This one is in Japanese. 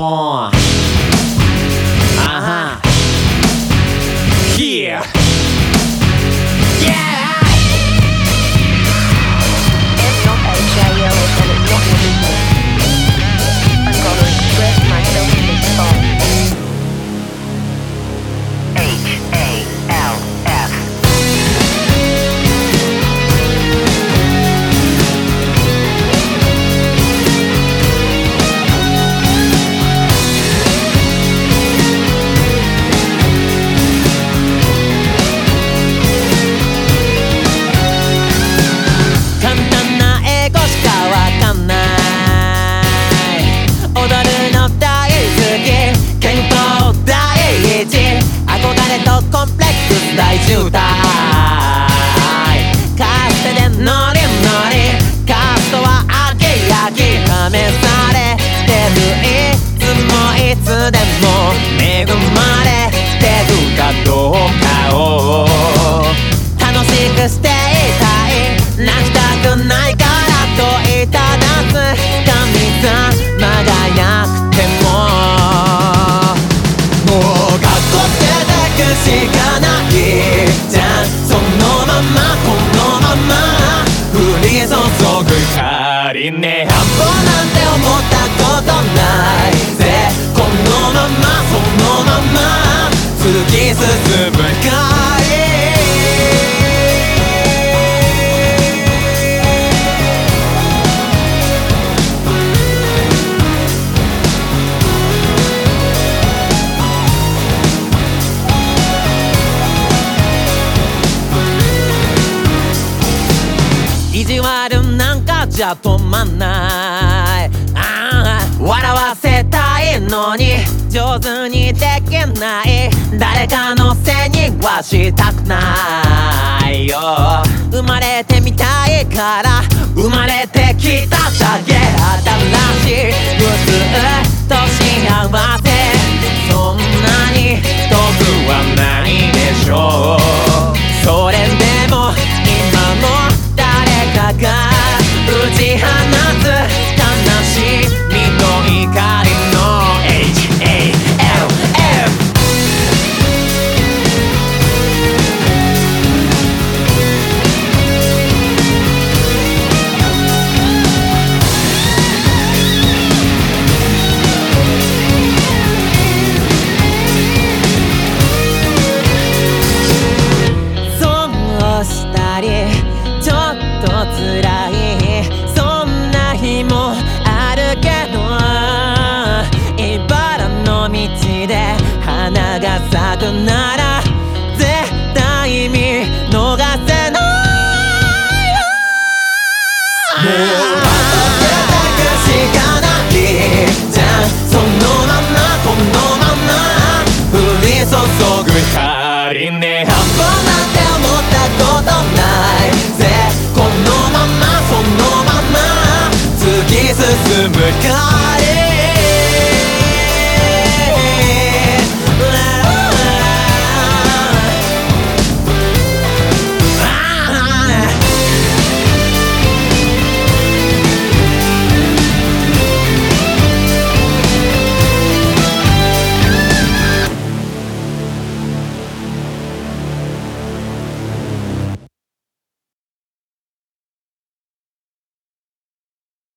born. Uh huh. Here. Yeah. It's not and it's not 渋滞カスでノリノリカストは飽き飽き試されてるいつもいつでも恵まれてるかどうかをじゃ止まんない。ああ笑わせたいのに上手にできない。誰かのせいにはしたくないよ。生まれてみたいから生まれてきただけ。だ進むかい